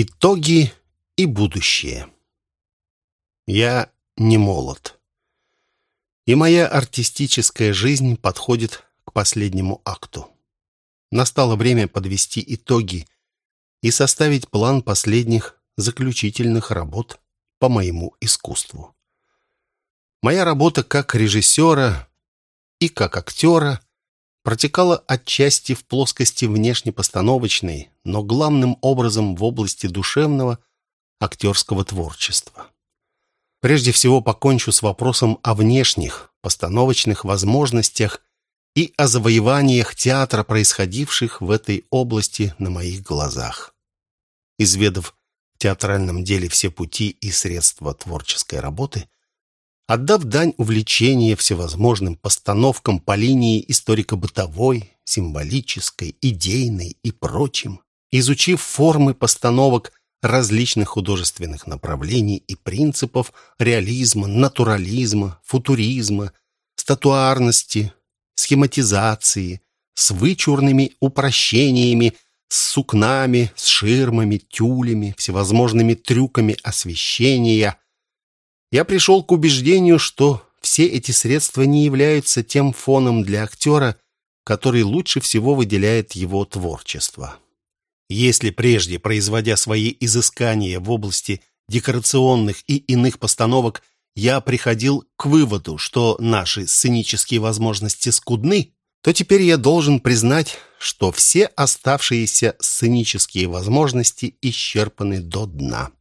Итоги и будущее. Я не молод. И моя артистическая жизнь подходит к последнему акту. Настало время подвести итоги и составить план последних заключительных работ по моему искусству. Моя работа как режиссера и как актера протекала отчасти в плоскости внешнепостановочной, но главным образом в области душевного актерского творчества. Прежде всего покончу с вопросом о внешних постановочных возможностях и о завоеваниях театра, происходивших в этой области на моих глазах. Изведав в театральном деле все пути и средства творческой работы, Отдав дань увлечения всевозможным постановкам по линии историко-бытовой, символической, идейной и прочим, изучив формы постановок различных художественных направлений и принципов реализма, натурализма, футуризма, статуарности, схематизации, с вычурными упрощениями, с сукнами, с ширмами, тюлями, всевозможными трюками освещения – я пришел к убеждению, что все эти средства не являются тем фоном для актера, который лучше всего выделяет его творчество. Если прежде, производя свои изыскания в области декорационных и иных постановок, я приходил к выводу, что наши сценические возможности скудны, то теперь я должен признать, что все оставшиеся сценические возможности исчерпаны до дна.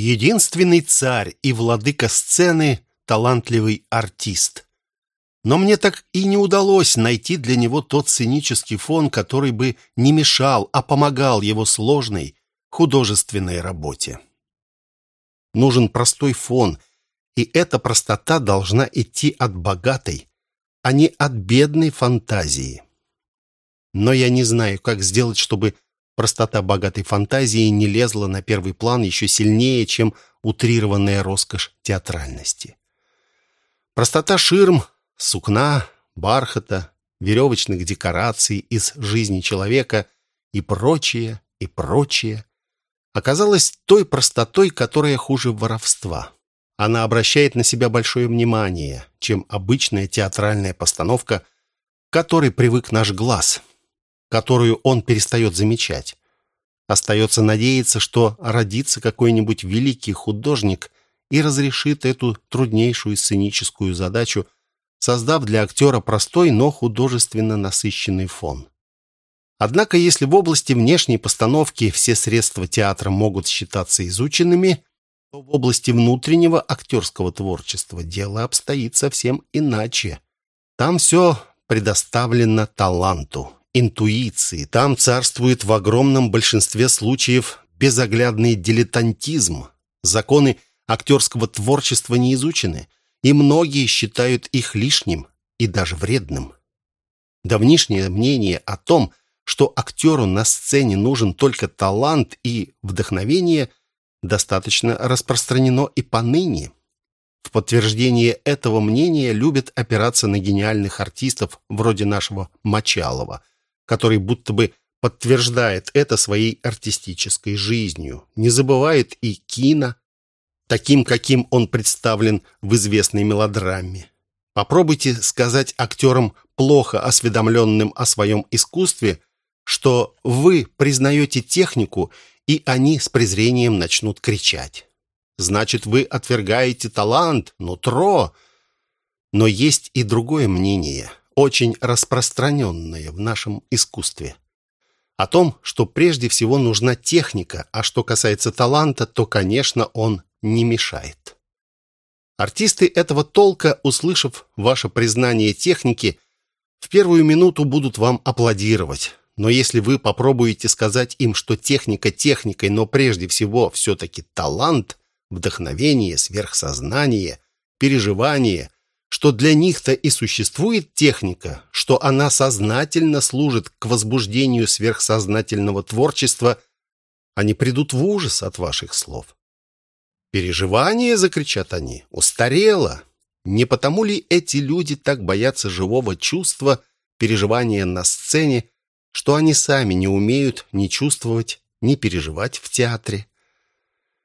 Единственный царь и владыка сцены — талантливый артист. Но мне так и не удалось найти для него тот сценический фон, который бы не мешал, а помогал его сложной художественной работе. Нужен простой фон, и эта простота должна идти от богатой, а не от бедной фантазии. Но я не знаю, как сделать, чтобы Простота богатой фантазии не лезла на первый план еще сильнее, чем утрированная роскошь театральности. Простота ширм, сукна, бархата, веревочных декораций из жизни человека и прочее, и прочее оказалась той простотой, которая хуже воровства. Она обращает на себя большое внимание, чем обычная театральная постановка, к которой привык наш глаз – которую он перестает замечать. Остается надеяться, что родится какой-нибудь великий художник и разрешит эту труднейшую сценическую задачу, создав для актера простой, но художественно насыщенный фон. Однако, если в области внешней постановки все средства театра могут считаться изученными, то в области внутреннего актерского творчества дело обстоит совсем иначе. Там все предоставлено таланту интуиции. Там царствует в огромном большинстве случаев безоглядный дилетантизм. Законы актерского творчества не изучены, и многие считают их лишним и даже вредным. Давнишнее мнение о том, что актеру на сцене нужен только талант и вдохновение, достаточно распространено и поныне. В подтверждение этого мнения любят опираться на гениальных артистов вроде нашего Мочалова, который будто бы подтверждает это своей артистической жизнью. Не забывает и кино, таким, каким он представлен в известной мелодраме. Попробуйте сказать актерам, плохо осведомленным о своем искусстве, что вы признаете технику, и они с презрением начнут кричать. Значит, вы отвергаете талант, нутро. Но есть и другое мнение – очень распространенное в нашем искусстве. О том, что прежде всего нужна техника, а что касается таланта, то, конечно, он не мешает. Артисты этого толка, услышав ваше признание техники, в первую минуту будут вам аплодировать. Но если вы попробуете сказать им, что техника техникой, но прежде всего все-таки талант, вдохновение, сверхсознание, переживание – что для них-то и существует техника, что она сознательно служит к возбуждению сверхсознательного творчества, они придут в ужас от ваших слов. «Переживание!» — закричат они. «Устарело!» Не потому ли эти люди так боятся живого чувства, переживания на сцене, что они сами не умеют ни чувствовать, не переживать в театре.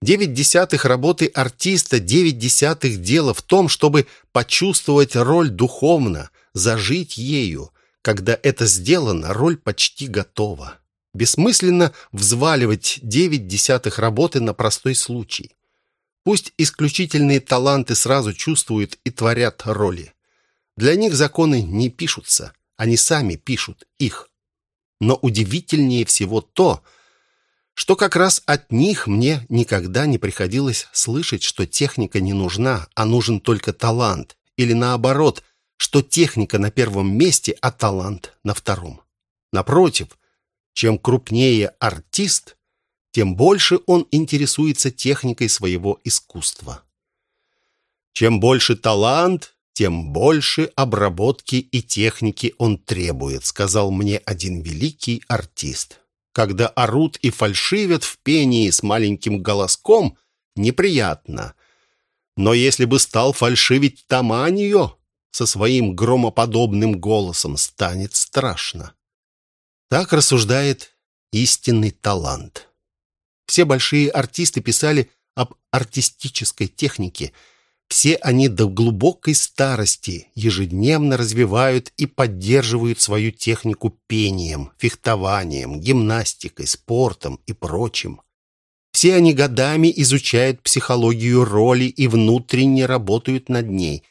Девять десятых работы артиста, девять десятых дела в том, чтобы почувствовать роль духовно, зажить ею. Когда это сделано, роль почти готова. Бессмысленно взваливать девять десятых работы на простой случай. Пусть исключительные таланты сразу чувствуют и творят роли. Для них законы не пишутся, они сами пишут их. Но удивительнее всего то, что как раз от них мне никогда не приходилось слышать, что техника не нужна, а нужен только талант, или наоборот, что техника на первом месте, а талант на втором. Напротив, чем крупнее артист, тем больше он интересуется техникой своего искусства. Чем больше талант, тем больше обработки и техники он требует, сказал мне один великий артист. Когда орут и фальшивят в пении с маленьким голоском, неприятно. Но если бы стал фальшивить Таманьо со своим громоподобным голосом, станет страшно. Так рассуждает истинный талант. Все большие артисты писали об артистической технике. Все они до глубокой старости ежедневно развивают и поддерживают свою технику пением, фехтованием, гимнастикой, спортом и прочим. Все они годами изучают психологию роли и внутренне работают над ней.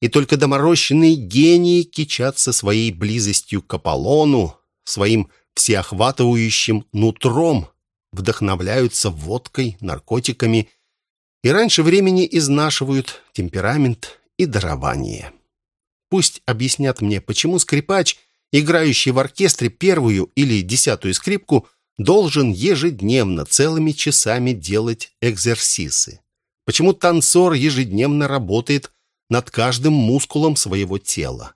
И только доморощенные гении кичатся своей близостью к Аполлону, своим всеохватывающим нутром, вдохновляются водкой, наркотиками и раньше времени изнашивают темперамент и дарование. Пусть объяснят мне, почему скрипач, играющий в оркестре первую или десятую скрипку, должен ежедневно целыми часами делать экзерсисы. Почему танцор ежедневно работает над каждым мускулом своего тела.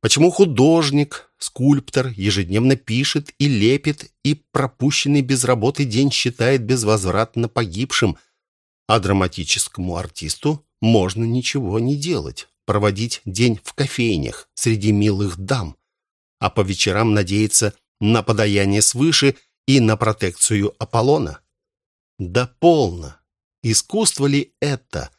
Почему художник, скульптор ежедневно пишет и лепит, и пропущенный без работы день считает безвозвратно погибшим, а драматическому артисту можно ничего не делать, проводить день в кофейнях среди милых дам, а по вечерам надеяться на подаяние свыше и на протекцию Аполлона? Да полно! Искусство ли это,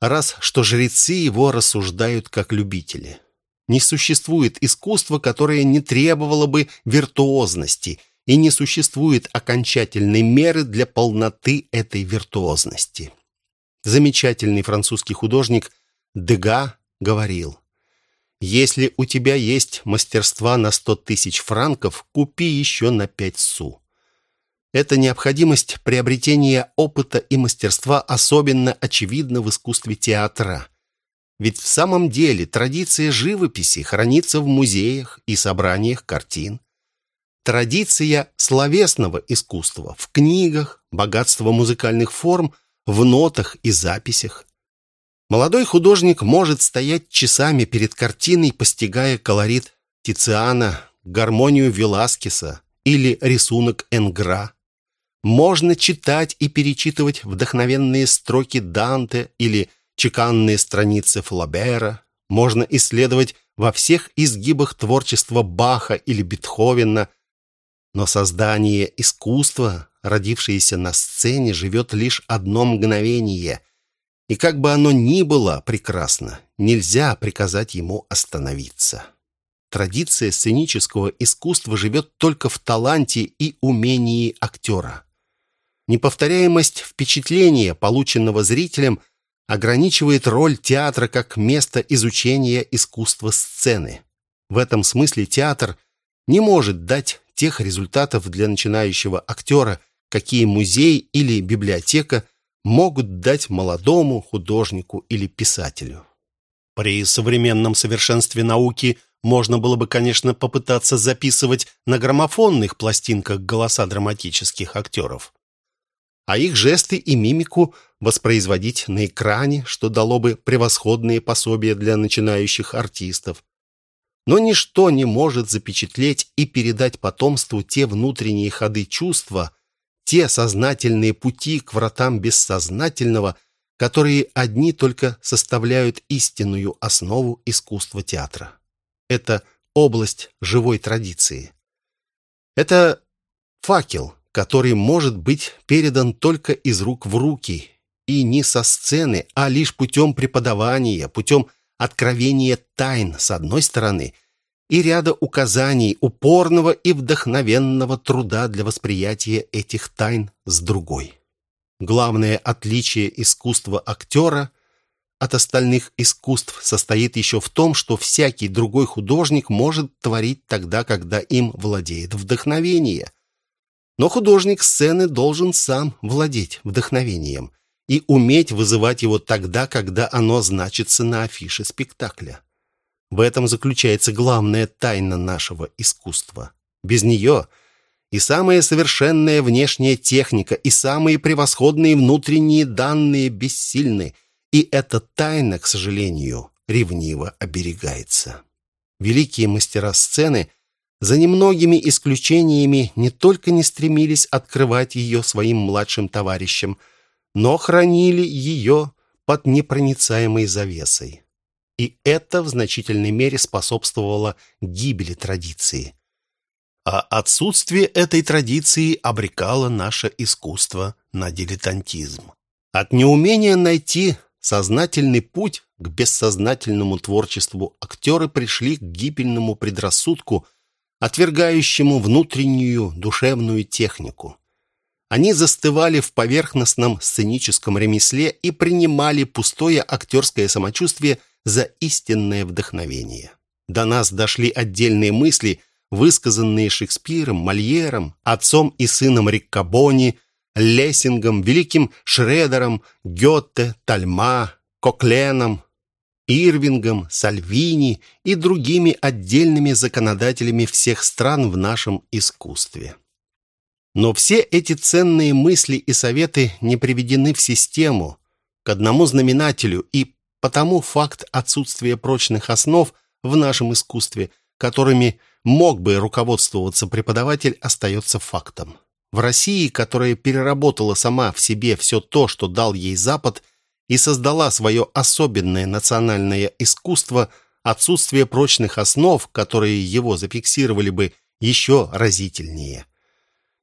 раз что жрецы его рассуждают как любители? Не существует искусства, которое не требовало бы виртуозности, и не существует окончательной меры для полноты этой виртуозности. Замечательный французский художник Дега говорил, «Если у тебя есть мастерства на сто тысяч франков, купи еще на пять су». Эта необходимость приобретения опыта и мастерства особенно очевидна в искусстве театра – ведь в самом деле традиция живописи хранится в музеях и собраниях картин. Традиция словесного искусства в книгах, богатство музыкальных форм в нотах и записях. Молодой художник может стоять часами перед картиной, постигая колорит Тициана, гармонию Веласкеса или рисунок Энгра. Можно читать и перечитывать вдохновенные строки Данте или чеканные страницы Флабера, можно исследовать во всех изгибах творчества Баха или Бетховена, но создание искусства, родившееся на сцене, живет лишь одно мгновение, и как бы оно ни было прекрасно, нельзя приказать ему остановиться. Традиция сценического искусства живет только в таланте и умении актера. Неповторяемость впечатления, полученного зрителем – ограничивает роль театра как место изучения искусства сцены. В этом смысле театр не может дать тех результатов для начинающего актера, какие музей или библиотека могут дать молодому художнику или писателю. При современном совершенстве науки можно было бы, конечно, попытаться записывать на граммофонных пластинках голоса драматических актеров а их жесты и мимику воспроизводить на экране, что дало бы превосходные пособия для начинающих артистов. Но ничто не может запечатлеть и передать потомству те внутренние ходы чувства, те сознательные пути к вратам бессознательного, которые одни только составляют истинную основу искусства театра. Это область живой традиции. Это факел, который может быть передан только из рук в руки, и не со сцены, а лишь путем преподавания, путем откровения тайн с одной стороны и ряда указаний упорного и вдохновенного труда для восприятия этих тайн с другой. Главное отличие искусства актера от остальных искусств состоит еще в том, что всякий другой художник может творить тогда, когда им владеет вдохновение. Но художник сцены должен сам владеть вдохновением и уметь вызывать его тогда, когда оно значится на афише спектакля. В этом заключается главная тайна нашего искусства. Без нее и самая совершенная внешняя техника, и самые превосходные внутренние данные бессильны, и эта тайна, к сожалению, ревниво оберегается. Великие мастера сцены за немногими исключениями не только не стремились открывать ее своим младшим товарищам – но хранили ее под непроницаемой завесой. И это в значительной мере способствовало гибели традиции. А отсутствие этой традиции обрекало наше искусство на дилетантизм. От неумения найти сознательный путь к бессознательному творчеству актеры пришли к гибельному предрассудку, отвергающему внутреннюю душевную технику. Они застывали в поверхностном сценическом ремесле и принимали пустое актерское самочувствие за истинное вдохновение. До нас дошли отдельные мысли, высказанные Шекспиром, Мольером, отцом и сыном Риккабони, Лессингом, великим Шредером, Гёте, Тальма, Кокленом, Ирвингом, Сальвини и другими отдельными законодателями всех стран в нашем искусстве. Но все эти ценные мысли и советы не приведены в систему, к одному знаменателю, и потому факт отсутствия прочных основ в нашем искусстве, которыми мог бы руководствоваться преподаватель, остается фактом. В России, которая переработала сама в себе все то, что дал ей Запад, и создала свое особенное национальное искусство, отсутствие прочных основ, которые его зафиксировали бы еще разительнее –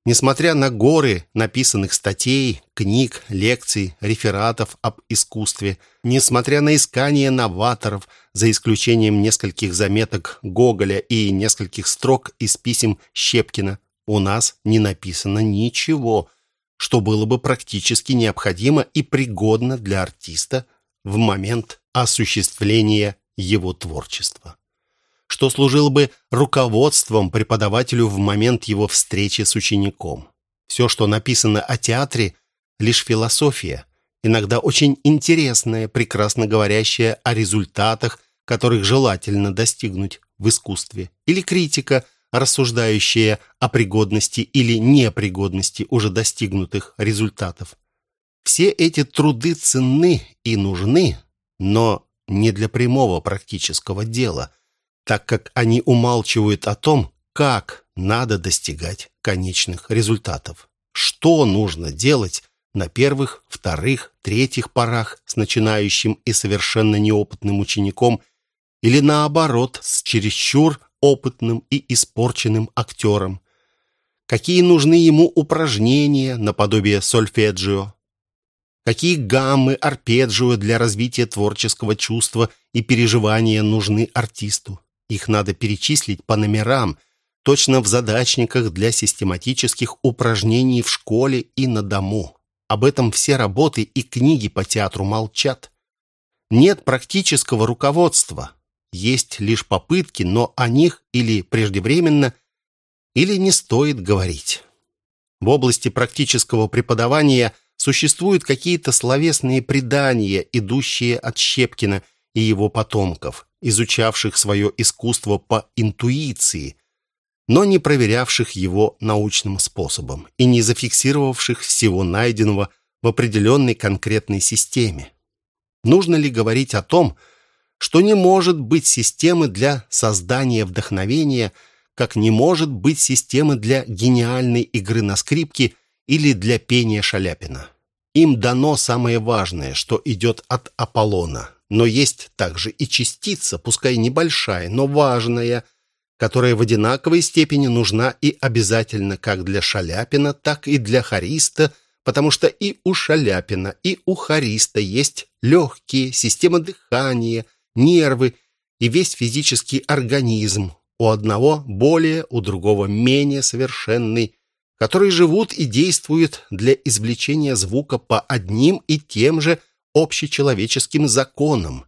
Несмотря на горы написанных статей, книг, лекций, рефератов об искусстве, несмотря на искания новаторов, за исключением нескольких заметок Гоголя и нескольких строк из писем Щепкина, у нас не написано ничего, что было бы практически необходимо и пригодно для артиста в момент осуществления его творчества что служило бы руководством преподавателю в момент его встречи с учеником. Все, что написано о театре, лишь философия, иногда очень интересная, прекрасно говорящая о результатах, которых желательно достигнуть в искусстве, или критика, рассуждающая о пригодности или непригодности уже достигнутых результатов. Все эти труды ценны и нужны, но не для прямого практического дела – так как они умалчивают о том, как надо достигать конечных результатов. Что нужно делать на первых, вторых, третьих порах с начинающим и совершенно неопытным учеником или наоборот с чересчур опытным и испорченным актером. Какие нужны ему упражнения наподобие сольфеджио, какие гаммы, арпеджио для развития творческого чувства и переживания нужны артисту. Их надо перечислить по номерам, точно в задачниках для систематических упражнений в школе и на дому. Об этом все работы и книги по театру молчат. Нет практического руководства. Есть лишь попытки, но о них или преждевременно, или не стоит говорить. В области практического преподавания существуют какие-то словесные предания, идущие от Щепкина и его потомков изучавших свое искусство по интуиции, но не проверявших его научным способом и не зафиксировавших всего найденного в определенной конкретной системе. Нужно ли говорить о том, что не может быть системы для создания вдохновения, как не может быть системы для гениальной игры на скрипке или для пения Шаляпина? Им дано самое важное, что идет от Аполлона, но есть также и частица, пускай небольшая, но важная, которая в одинаковой степени нужна и обязательна как для Шаляпина, так и для Хариста, потому что и у Шаляпина, и у Хариста есть легкие, система дыхания, нервы и весь физический организм, у одного более, у другого менее совершенный, которые живут и действуют для извлечения звука по одним и тем же общечеловеческим законам.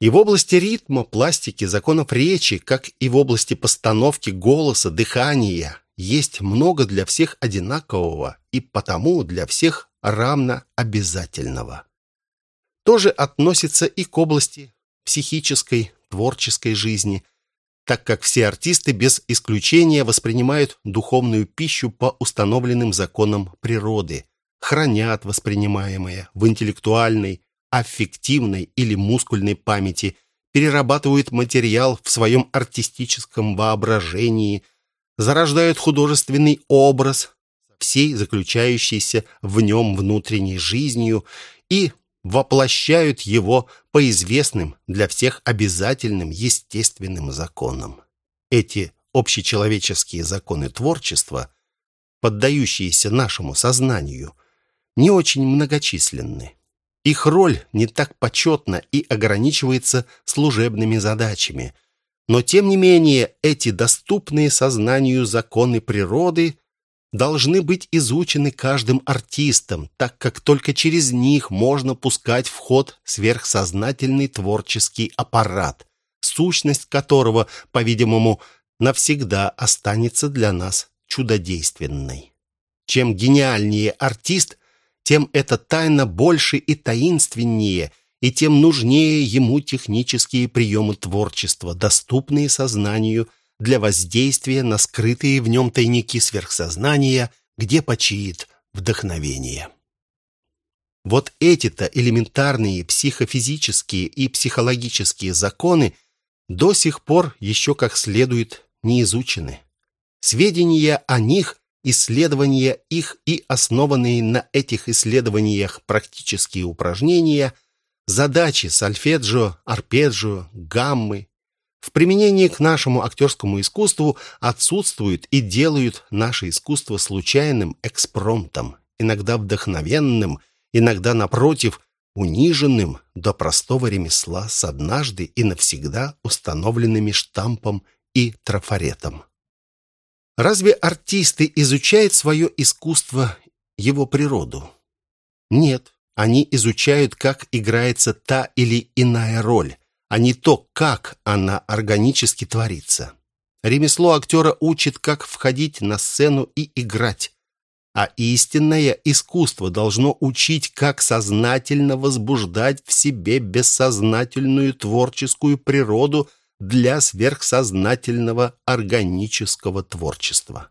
И в области ритма, пластики, законов речи, как и в области постановки голоса, дыхания, есть много для всех одинакового и потому для всех равно обязательного. Тоже относится и к области психической, творческой жизни – так как все артисты без исключения воспринимают духовную пищу по установленным законам природы, хранят воспринимаемое в интеллектуальной, аффективной или мускульной памяти, перерабатывают материал в своем артистическом воображении, зарождают художественный образ, всей заключающейся в нем внутренней жизнью и воплощают его по известным для всех обязательным естественным законам. Эти общечеловеческие законы творчества, поддающиеся нашему сознанию, не очень многочисленны. Их роль не так почетна и ограничивается служебными задачами. Но, тем не менее, эти доступные сознанию законы природы должны быть изучены каждым артистом, так как только через них можно пускать в ход сверхсознательный творческий аппарат, сущность которого, по-видимому, навсегда останется для нас чудодейственной. Чем гениальнее артист, тем эта тайна больше и таинственнее, и тем нужнее ему технические приемы творчества, доступные сознанию – для воздействия на скрытые в нем тайники сверхсознания, где почиет вдохновение. Вот эти-то элементарные психофизические и психологические законы до сих пор еще как следует не изучены. Сведения о них, исследования их и основанные на этих исследованиях практические упражнения, задачи сольфеджио, арпеджио, гаммы, в применении к нашему актерскому искусству отсутствуют и делают наше искусство случайным экспромтом, иногда вдохновенным, иногда, напротив, униженным до простого ремесла с однажды и навсегда установленными штампом и трафаретом. Разве артисты изучают свое искусство, его природу? Нет, они изучают, как играется та или иная роль, а не то, как она органически творится. Ремесло актера учит, как входить на сцену и играть. А истинное искусство должно учить, как сознательно возбуждать в себе бессознательную творческую природу для сверхсознательного органического творчества.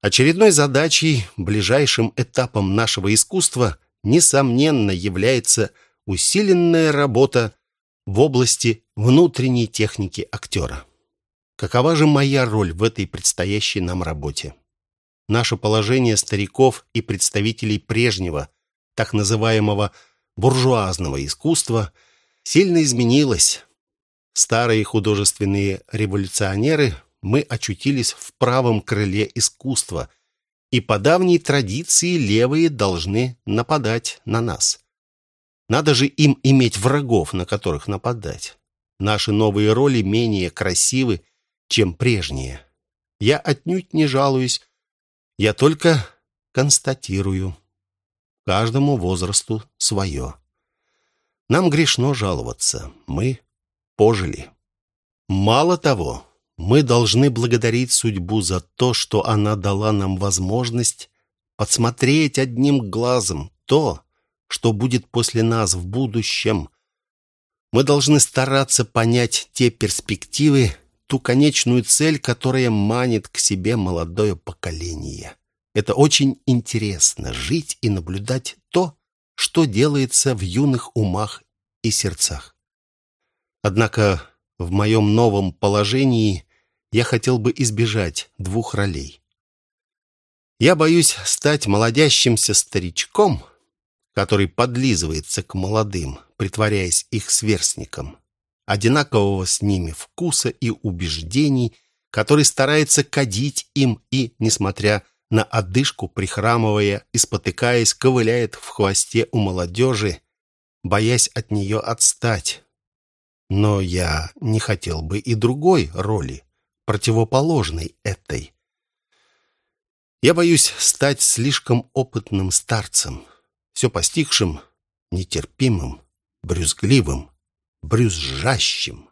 Очередной задачей, ближайшим этапом нашего искусства, несомненно, является усиленная работа в области внутренней техники актера. Какова же моя роль в этой предстоящей нам работе? Наше положение стариков и представителей прежнего, так называемого буржуазного искусства, сильно изменилось. Старые художественные революционеры мы очутились в правом крыле искусства, и по давней традиции левые должны нападать на нас. Надо же им иметь врагов, на которых нападать. Наши новые роли менее красивы, чем прежние. Я отнюдь не жалуюсь. Я только констатирую. Каждому возрасту свое. Нам грешно жаловаться. Мы пожили. Мало того, мы должны благодарить судьбу за то, что она дала нам возможность подсмотреть одним глазом то, что будет после нас в будущем. Мы должны стараться понять те перспективы, ту конечную цель, которая манит к себе молодое поколение. Это очень интересно — жить и наблюдать то, что делается в юных умах и сердцах. Однако в моем новом положении я хотел бы избежать двух ролей. Я боюсь стать молодящимся старичком — который подлизывается к молодым, притворяясь их сверстником. одинакового с ними вкуса и убеждений, который старается кадить им и, несмотря на одышку, прихрамывая и спотыкаясь, ковыляет в хвосте у молодежи, боясь от нее отстать. Но я не хотел бы и другой роли, противоположной этой. Я боюсь стать слишком опытным старцем, все постигшим, нетерпимым, брюзгливым, брюзжащим,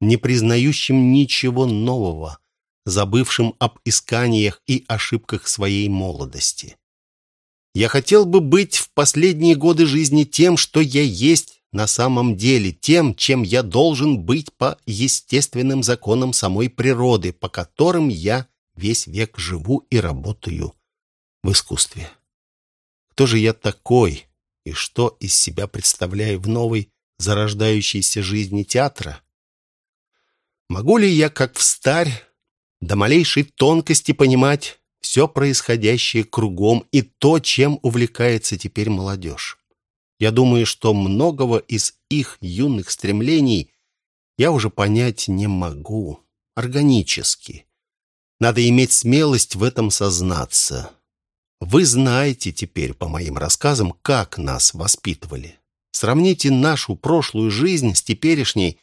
не признающим ничего нового, забывшим об исканиях и ошибках своей молодости. Я хотел бы быть в последние годы жизни тем, что я есть на самом деле, тем, чем я должен быть по естественным законам самой природы, по которым я весь век живу и работаю в искусстве. Кто же я такой и что из себя представляю в новой зарождающейся жизни театра? Могу ли я, как встарь, до малейшей тонкости понимать все происходящее кругом и то, чем увлекается теперь молодежь? Я думаю, что многого из их юных стремлений я уже понять не могу органически. Надо иметь смелость в этом сознаться. Вы знаете теперь, по моим рассказам, как нас воспитывали. Сравните нашу прошлую жизнь с теперешней,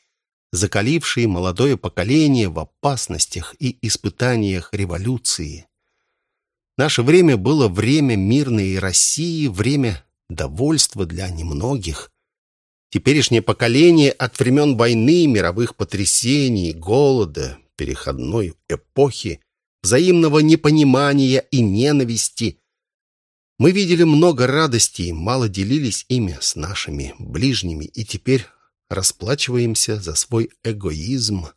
закалившей молодое поколение в опасностях и испытаниях революции. Наше время было время мирной России, время довольства для немногих. Теперешнее поколение от времен войны, мировых потрясений, голода, переходной эпохи взаимного непонимания и ненависти. Мы видели много радостей, мало делились ими с нашими ближними и теперь расплачиваемся за свой эгоизм.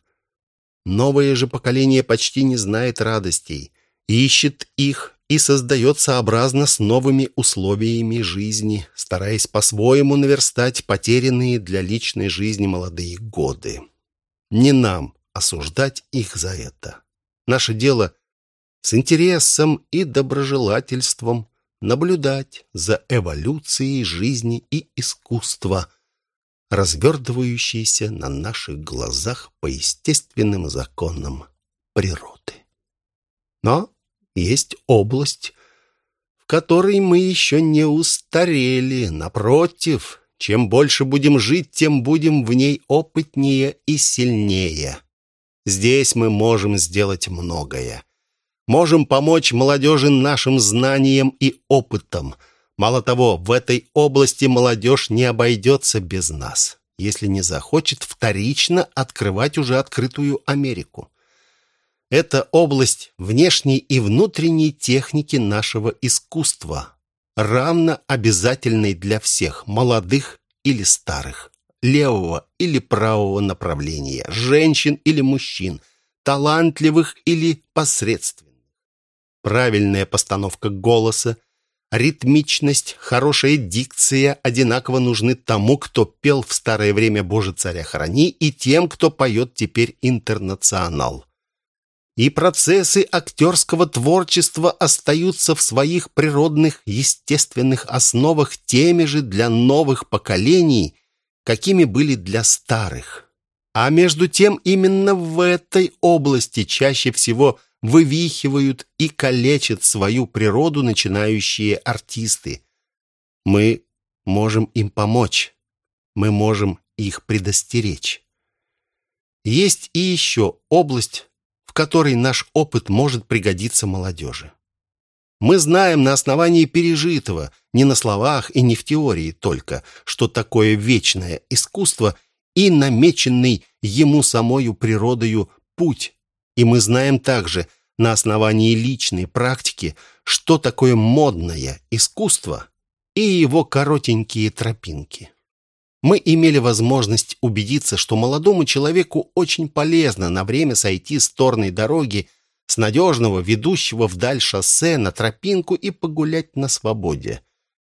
Новое же поколение почти не знает радостей, ищет их и создает сообразно с новыми условиями жизни, стараясь по-своему наверстать потерянные для личной жизни молодые годы. Не нам осуждать их за это. Наше дело с интересом и доброжелательством наблюдать за эволюцией жизни и искусства, развертывающейся на наших глазах по естественным законам природы. Но есть область, в которой мы еще не устарели. Напротив, чем больше будем жить, тем будем в ней опытнее и сильнее. Здесь мы можем сделать многое. Можем помочь молодежи нашим знанием и опытом. Мало того, в этой области молодежь не обойдется без нас, если не захочет вторично открывать уже открытую Америку. Это область внешней и внутренней техники нашего искусства, равно обязательной для всех, молодых или старых левого или правого направления, женщин или мужчин, талантливых или посредственных. Правильная постановка голоса, ритмичность, хорошая дикция одинаково нужны тому, кто пел в старое время «Боже, царя храни», и тем, кто поет теперь «Интернационал». И процессы актерского творчества остаются в своих природных, естественных основах теми же для новых поколений, какими были для старых. А между тем именно в этой области чаще всего вывихивают и калечат свою природу начинающие артисты. Мы можем им помочь. Мы можем их предостеречь. Есть и еще область, в которой наш опыт может пригодиться молодежи. Мы знаем на основании пережитого, не на словах и не в теории только, что такое вечное искусство и намеченный ему самою природою путь. И мы знаем также на основании личной практики, что такое модное искусство и его коротенькие тропинки. Мы имели возможность убедиться, что молодому человеку очень полезно на время сойти с торной дороги с надежного, ведущего вдаль шоссе на тропинку и погулять на свободе,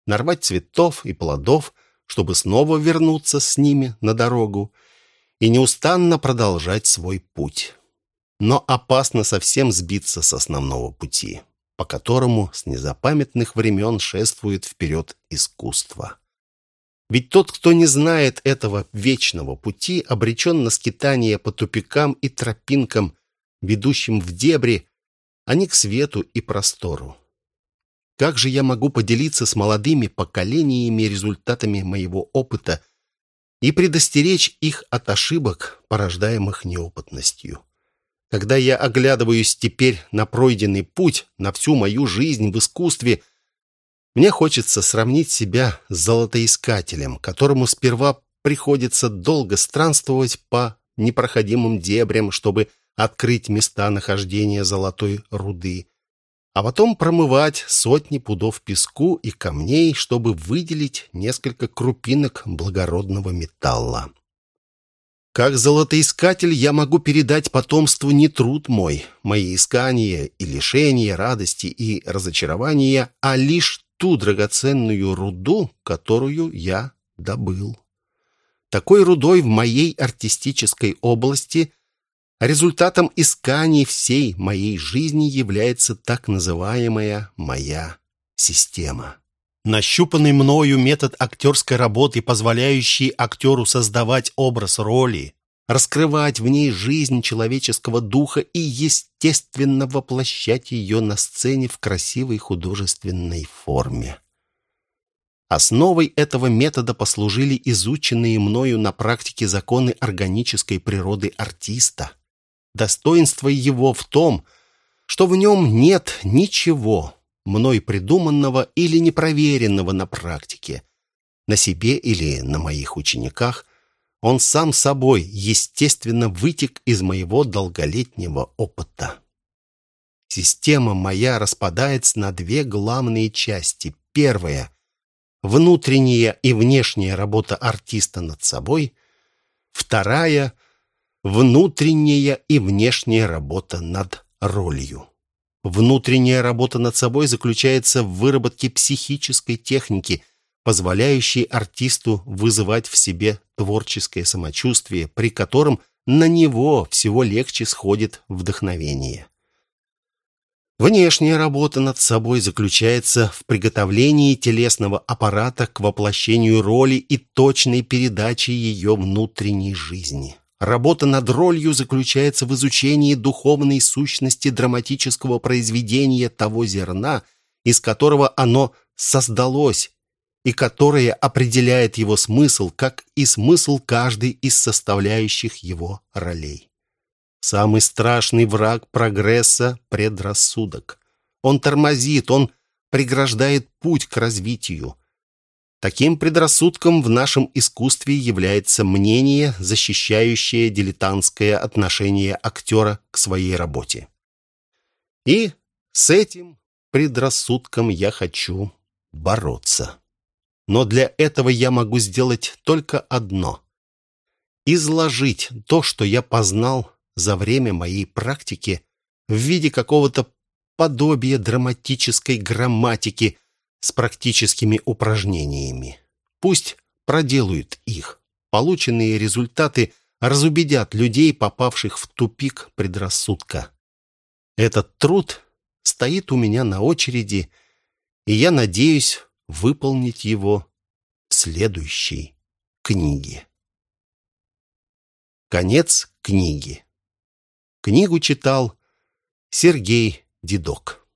нарвать цветов и плодов, чтобы снова вернуться с ними на дорогу и неустанно продолжать свой путь. Но опасно совсем сбиться с основного пути, по которому с незапамятных времен шествует вперед искусство. Ведь тот, кто не знает этого вечного пути, обречен на скитание по тупикам и тропинкам, ведущим в дебри, а не к свету и простору. Как же я могу поделиться с молодыми поколениями результатами моего опыта и предостеречь их от ошибок, порождаемых неопытностью? Когда я оглядываюсь теперь на пройденный путь, на всю мою жизнь в искусстве – мне хочется сравнить себя с золотоискателем, которому сперва приходится долго странствовать по непроходимым дебрям, чтобы открыть места нахождения золотой руды, а потом промывать сотни пудов песку и камней, чтобы выделить несколько крупинок благородного металла. Как золотоискатель я могу передать потомству не труд мой, мои искания и лишения, радости и разочарования, а лишь ту драгоценную руду, которую я добыл. Такой рудой в моей артистической области результатом исканий всей моей жизни является так называемая моя система. Нащупанный мною метод актерской работы, позволяющий актеру создавать образ роли, раскрывать в ней жизнь человеческого духа и, естественно, воплощать ее на сцене в красивой художественной форме. Основой этого метода послужили изученные мною на практике законы органической природы артиста. Достоинство его в том, что в нем нет ничего мной придуманного или непроверенного на практике, на себе или на моих учениках – он сам собой, естественно, вытек из моего долголетнего опыта. Система моя распадается на две главные части. Первая — внутренняя и внешняя работа артиста над собой. Вторая — внутренняя и внешняя работа над ролью. Внутренняя работа над собой заключается в выработке психической техники – позволяющий артисту вызывать в себе творческое самочувствие, при котором на него всего легче сходит вдохновение. Внешняя работа над собой заключается в приготовлении телесного аппарата к воплощению роли и точной передаче ее внутренней жизни. Работа над ролью заключается в изучении духовной сущности драматического произведения того зерна, из которого оно создалось, и которое определяет его смысл, как и смысл каждой из составляющих его ролей. Самый страшный враг прогресса – предрассудок. Он тормозит, он преграждает путь к развитию. Таким предрассудком в нашем искусстве является мнение, защищающее дилетантское отношение актера к своей работе. И с этим предрассудком я хочу бороться. Но для этого я могу сделать только одно — изложить то, что я познал за время моей практики в виде какого-то подобия драматической грамматики с практическими упражнениями. Пусть проделают их. Полученные результаты разубедят людей, попавших в тупик предрассудка. Этот труд стоит у меня на очереди, и я надеюсь выполнить его в следующей книге. Конец книги. Книгу читал Сергей Дедок.